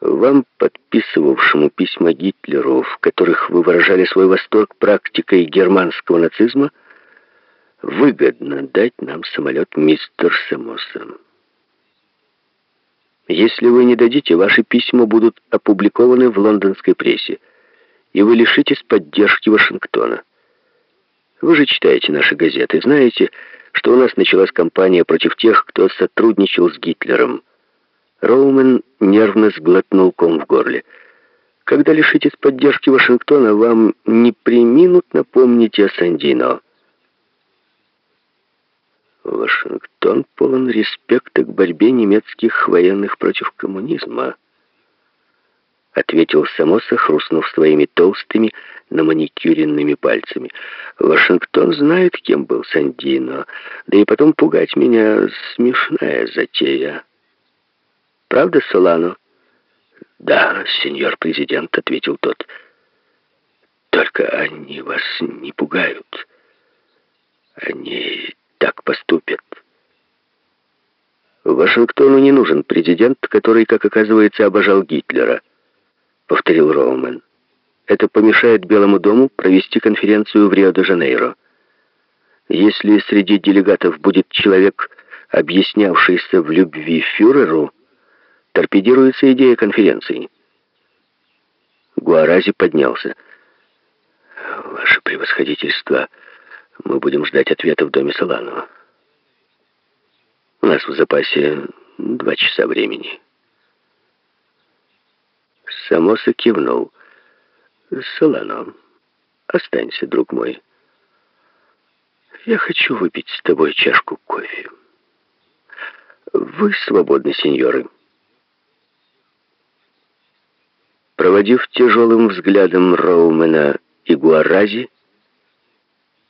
Вам, подписывавшему письма Гитлеру, в которых вы выражали свой восторг практикой германского нацизма, выгодно дать нам самолет мистер Самоса. Если вы не дадите, ваши письма будут опубликованы в лондонской прессе, и вы лишитесь поддержки Вашингтона. Вы же читаете наши газеты, знаете, что у нас началась кампания против тех, кто сотрудничал с Гитлером. Роумен нервно сглотнул ком в горле. Когда лишитесь поддержки Вашингтона, вам не приминут напомнить о Сандино. Вашингтон полон респекта к борьбе немецких военных против коммунизма, ответил Самоса, хрустнув своими толстыми, наманикюренными пальцами. Вашингтон знает, кем был Сандино, да и потом пугать меня смешная затея. Правда, Солано? Да, сеньор президент, ответил тот. Только они вас не пугают. Они так поступят. Вашингтону не нужен президент, который, как оказывается, обожал Гитлера, повторил Роумен. Это помешает Белому дому провести конференцию в Рио-де-Жанейро. Если среди делегатов будет человек, объяснявшийся в любви фюреру, торпедируется идея конференции. Гуарази поднялся. «Ваше превосходительство, мы будем ждать ответа в доме Соланова. У нас в запасе два часа времени». Самоса кивнул. «Солано, останься, друг мой. Я хочу выпить с тобой чашку кофе. Вы свободны, сеньоры». Проводив тяжелым взглядом Роумена и Гуарази,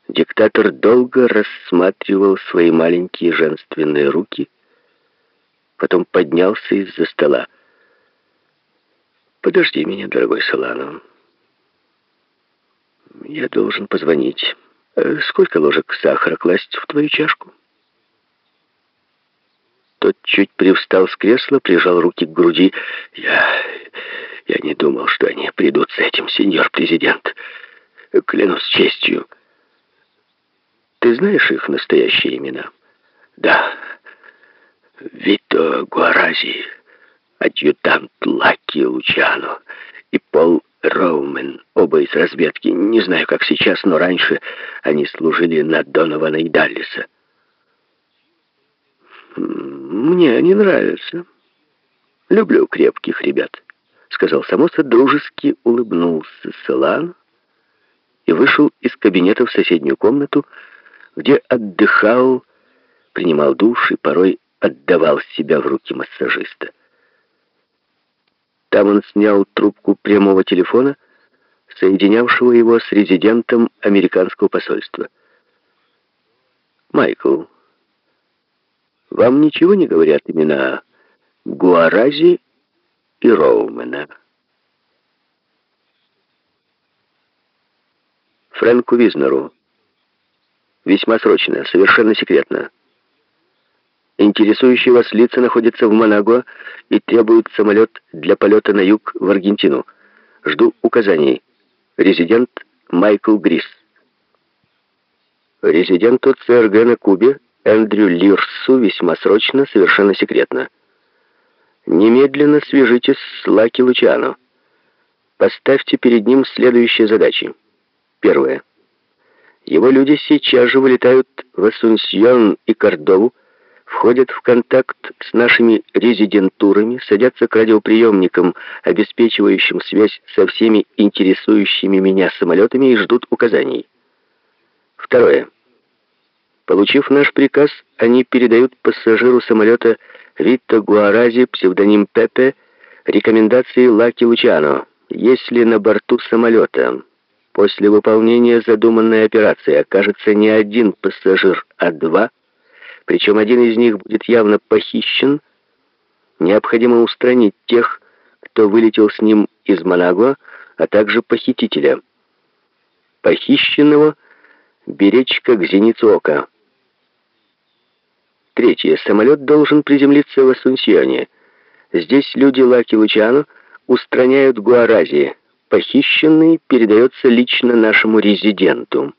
диктатор долго рассматривал свои маленькие женственные руки, потом поднялся из-за стола. «Подожди меня, дорогой Солано. Я должен позвонить. Э, сколько ложек сахара класть в твою чашку? Тот чуть привстал с кресла, прижал руки к груди. Я... я не думал, что они придут с этим, сеньор президент. Клянусь честью. Ты знаешь их настоящие имена? Да. Вито Гуарази, адъютант Лаки Лучано и Пол Роумен, оба из разведки. Не знаю, как сейчас, но раньше они служили на Донована и Даллиса. Мне они нравятся. Люблю крепких ребят, сказал Самоса, дружески улыбнулся Солан и вышел из кабинета в соседнюю комнату, где отдыхал, принимал душ и порой отдавал себя в руки массажиста. Там он снял трубку прямого телефона, соединявшего его с резидентом американского посольства. «Майкл, вам ничего не говорят имена Гуарази и Роумена?» Фрэнку Визнеру. Весьма срочно, совершенно секретно. Интересующие вас лица находятся в Манагуа и требуют самолет для полета на юг в Аргентину. Жду указаний. Резидент Майкл Грис. Резиденту ЦРГ на Кубе Эндрю Лирсу весьма срочно, совершенно секретно. Немедленно свяжитесь с Лаки Лучано. Поставьте перед ним следующие задачи. Первое. Его люди сейчас же вылетают в Асунсьон и Кордову, входят в контакт с нашими резидентурами, садятся к радиоприемникам, обеспечивающим связь со всеми интересующими меня самолетами и ждут указаний. Второе. Получив наш приказ, они передают пассажиру самолета Витто Гуарази, псевдоним Пепе, рекомендации Лаки Лучано. Если на борту самолета после выполнения задуманной операции окажется не один пассажир, а два – причем один из них будет явно похищен, необходимо устранить тех, кто вылетел с ним из Манагуа, а также похитителя. Похищенного беречь как зеницу ока. Третье. Самолет должен приземлиться в Асунсьоне. Здесь люди Лаки Лучану устраняют Гуарази. Похищенный передается лично нашему резиденту.